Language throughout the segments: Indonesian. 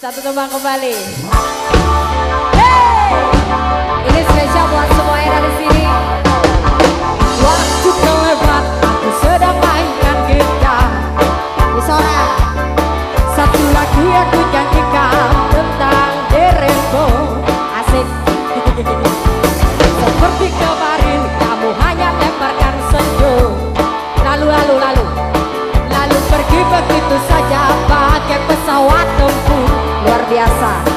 Satu kembang kembali. Hey! Ini spesial buat semua yang ada di sini. Waktu kelewat, aku sedang mainkan gitar. Di sore, satu lagi aku nyanyikan tentang dirimu. Asik. Seperti kemarin, kamu hanya lemparkan senyum. Lalu, lalu, lalu. Lalu pergi begitu saja. biasa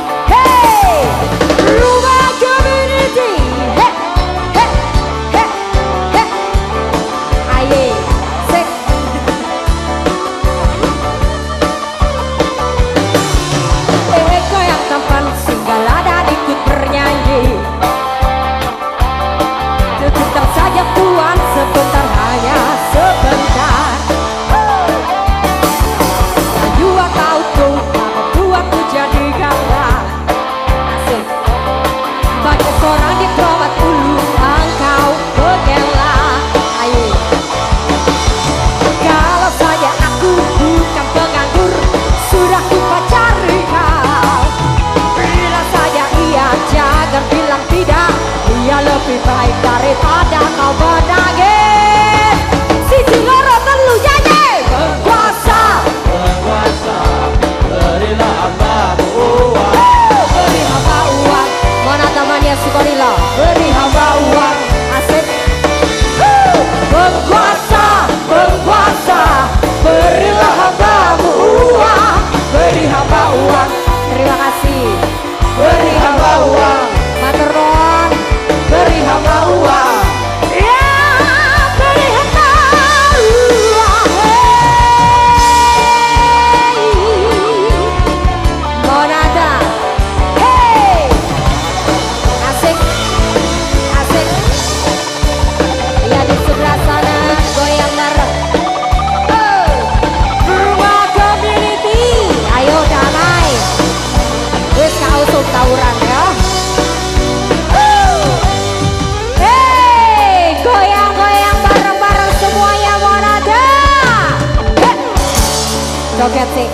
Okay.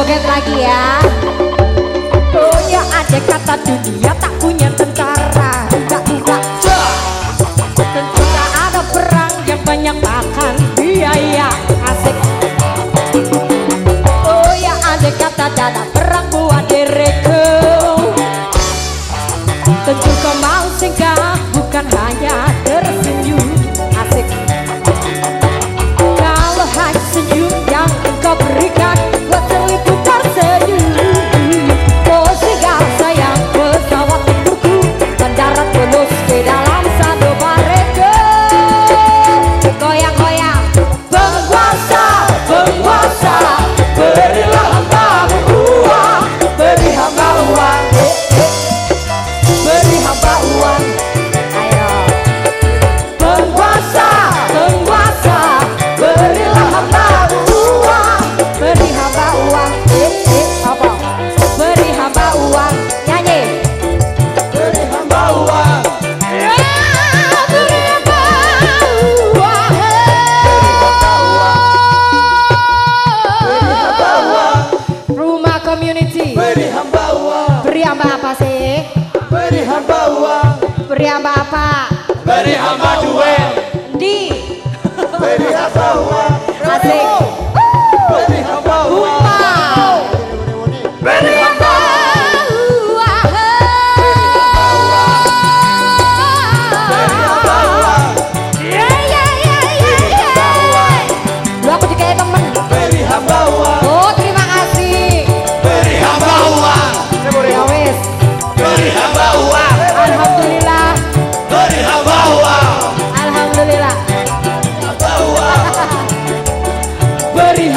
joget lagi ya. Punya ada kata dunia tak punya tentara. Tidak, tidak Tentu tak ada perang yang banyak makan biaya Asik. Oh ya ada kata dada perang buat diriku Tentu kau mau singkat uang beri hamba apa? Beri hamba duit. Di. Beri hamba uang. Asik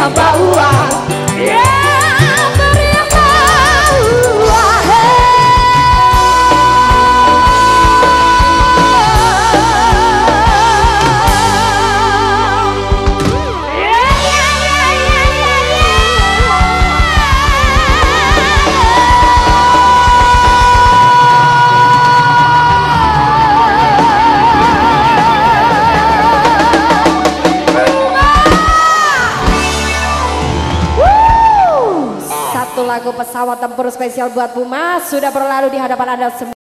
Beri hamba pesawat tempur spesial buat Puma sudah berlalu di hadapan Anda semua.